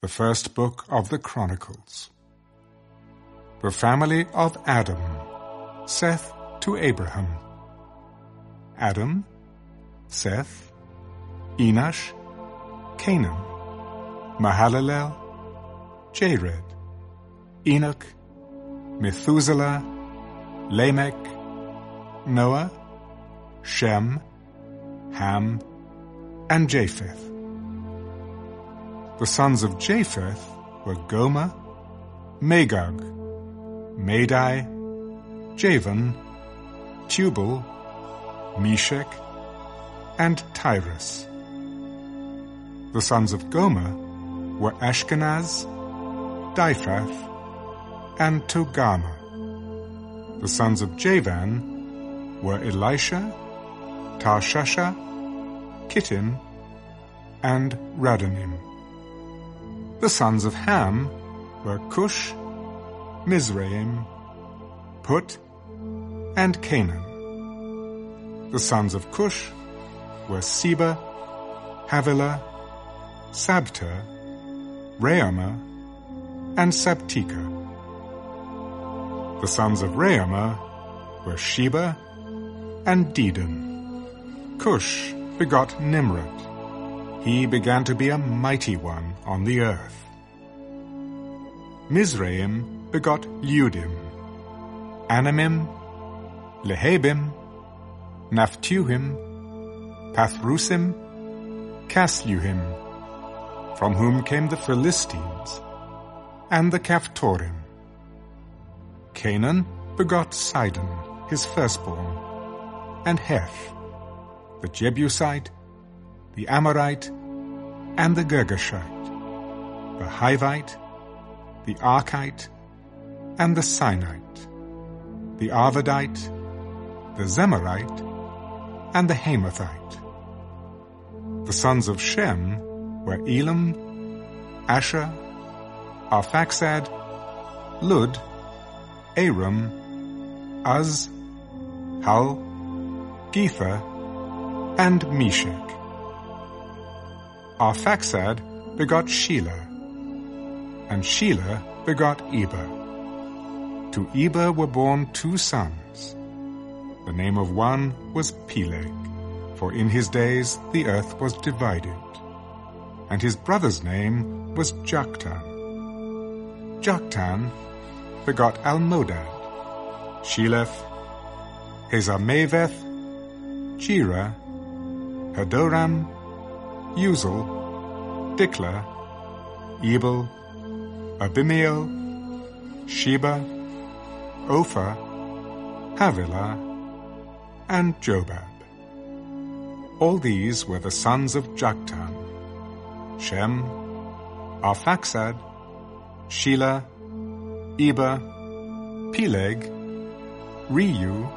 the first book of the Chronicles. The family of Adam, Seth to Abraham. Adam, Seth, Enosh, Cainan, Mahalalel, Jared, Enoch, Methuselah, Lamech, Noah, Shem, Ham, and Japheth. The sons of Japheth were Gomer, Magog, Madai, Javan, Tubal, Meshech, and Tiras. The sons of Gomer were Ashkenaz, Diphath, and Togarmah. The sons of Javan were Elishah, Tarshishah, Kittim, and Rodanim. The sons of Ham were Cush, Mizraim, Put, and Canaan. The sons of Cush were Seba, Havilah, Sabta, Raama, and Sabtecha. The sons of Raama were Sheba and Dedan. Cush begot Nimrod he began to be a mighty one on the earth. Mizraim begot Ludim, Anamim, Lehabim, Naphtuhim, Pathrusim, Casluhim, from whom came the Philistines, and the Caphtorim. Canaan begot Sidon, his firstborn, and Heth, the Jebusite, the Amorite, and the Girgashite, the Hivite, the Arkite, and the Sinite, the Arvadite, the Zemarite, and the Hamathite. The sons of Shem were Elam, Asshur, Arphaxad, Lud, Aram, Uz, Hul, Gether, and Meshech. Arphaxad begot Shelah, and Shelah begot Eber. To Eber were born two sons. The name of one was Peleg, for in his days the earth was divided. And his brother's name was Joktan. Joktan begot Almodad, Sheleph, Hazarmaveth, Jerah, Hadoram, Uzal, Diklah, Ebal, Abimael, Sheba, Ophir, Havilah, and Jobab. All these were the sons of Joktan, Shem, Arphaxad, Shelah, Eber, Peleg, Reu,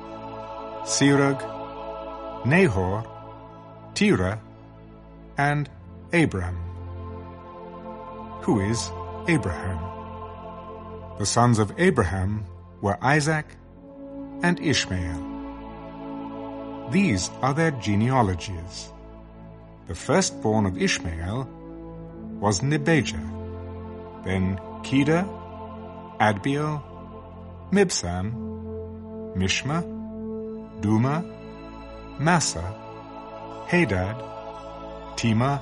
Serug, Nahor, Terah, and Abram. Who is Abraham? The sons of Abraham were Isaac and Ishmael. These are their genealogies. The firstborn of Ishmael was Nebajoth, then Kedar, Adbeel, Mibsam, Mishma, Dumah, Massa, Hadad, Tema,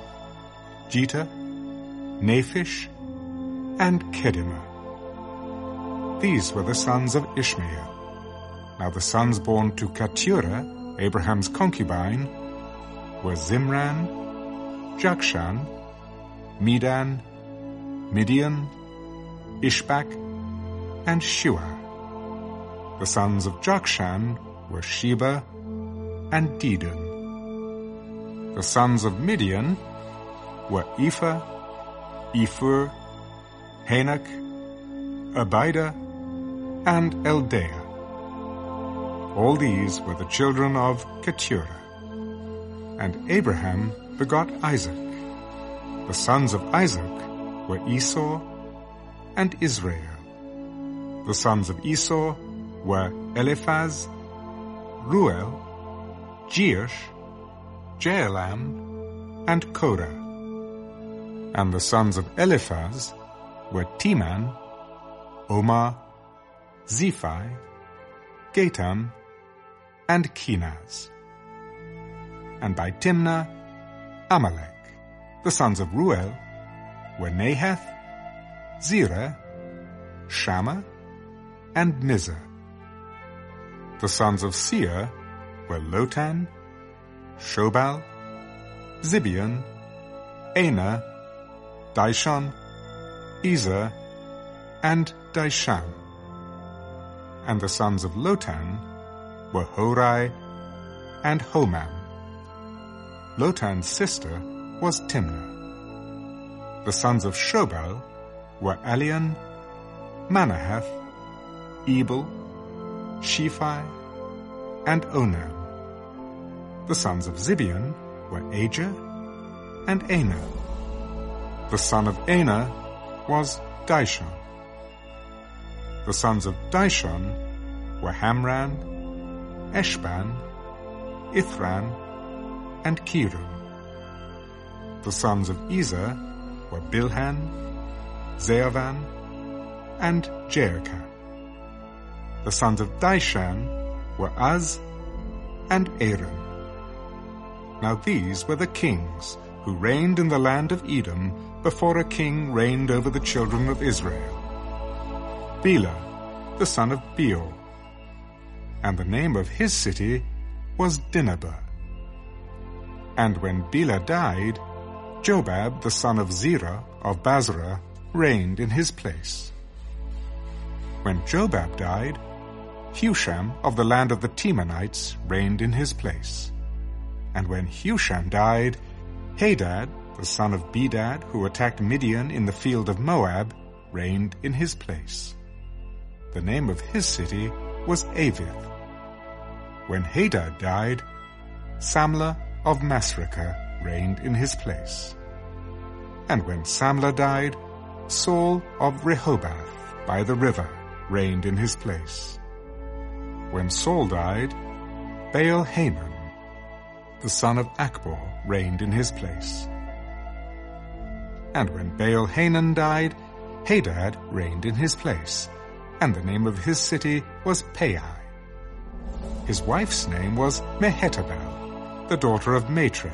Jetur, Naphish, and Kedemah. These were the sons of Ishmael. Now the sons born to Keturah, Abraham's concubine, were Zimran, Jokshan, Medan, Midian, Ishbak, and Shuah. The sons of Jokshan were Sheba and Dedan. The sons of Midian were Ephah, Epher, Hanoch, Abida, and Eldaah. All these were the children of Keturah. And Abraham begot Isaac. The sons of Isaac were Esau and Israel. The sons of Esau were Eliphaz, Reuel, Jeush, Jaalam, and Korah. And the sons of Eliphaz were Teman, Omar, Zephi, Gatam, and Kenaz. And by Timnah, Amalek. The sons of Reuel were Nahath, Zerah, Shammah, and Mizzah. The sons of Seir were Lotan, Shobal, Zibeon, Anah, Dishon, Ezer, and Dishan. And the sons of Lotan were Hori and Homam. Lotan's sister was Timnah. The sons of Shobal were Alian, Manahath, Ebal, Shephi, and Onam. The sons of Zibeon were Ajah and Anah. The son of Anah was Dishon. The sons of Dishon were Hamran, Eshban, Ithran, and Cheran. The sons of Ezer were Bilhan, Zaavan, and Jaakan. The sons of Dishan were Az and Aran. Now these were the kings who reigned in the land of Edom before a king reigned over the children of Israel. Bela, the son of Beor, and the name of his city was Dinhabah. And when Bela died, Jobab, the son of Zerah of Bozrah, reigned in his place. When Jobab died, Husham of the land of the Temanites reigned in his place. And when Husham died, Hadad, the son of Bedad, who attacked Midian in the field of Moab, reigned in his place. The name of his city was Avith. When Hadad died, Samlah of Masrekah reigned in his place. And when Samlah died, Saul of Rehoboth by the river reigned in his place. When Saul died, Baal Hanan, the son of Achbor, reigned in his place. And when Baal Hanan died, Hadad reigned in his place, and the name of his city was Pai. His wife's name was Mehetabel, the daughter of Matred,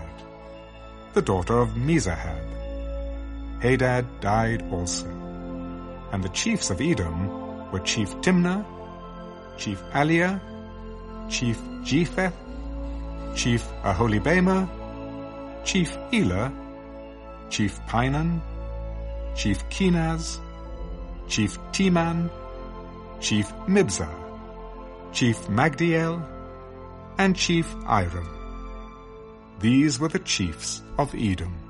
the daughter of Mezahab. Hadad died also. And the chiefs of Edom were Chief Timnah, Chief Aliah, Chief Jetheth, Chief Aholibamah, Chief Elah, Chief Pinon, Chief Kenaz, Chief Teman, Chief Mibzar, Chief Magdiel, and Chief Iram. These were the chiefs of Edom.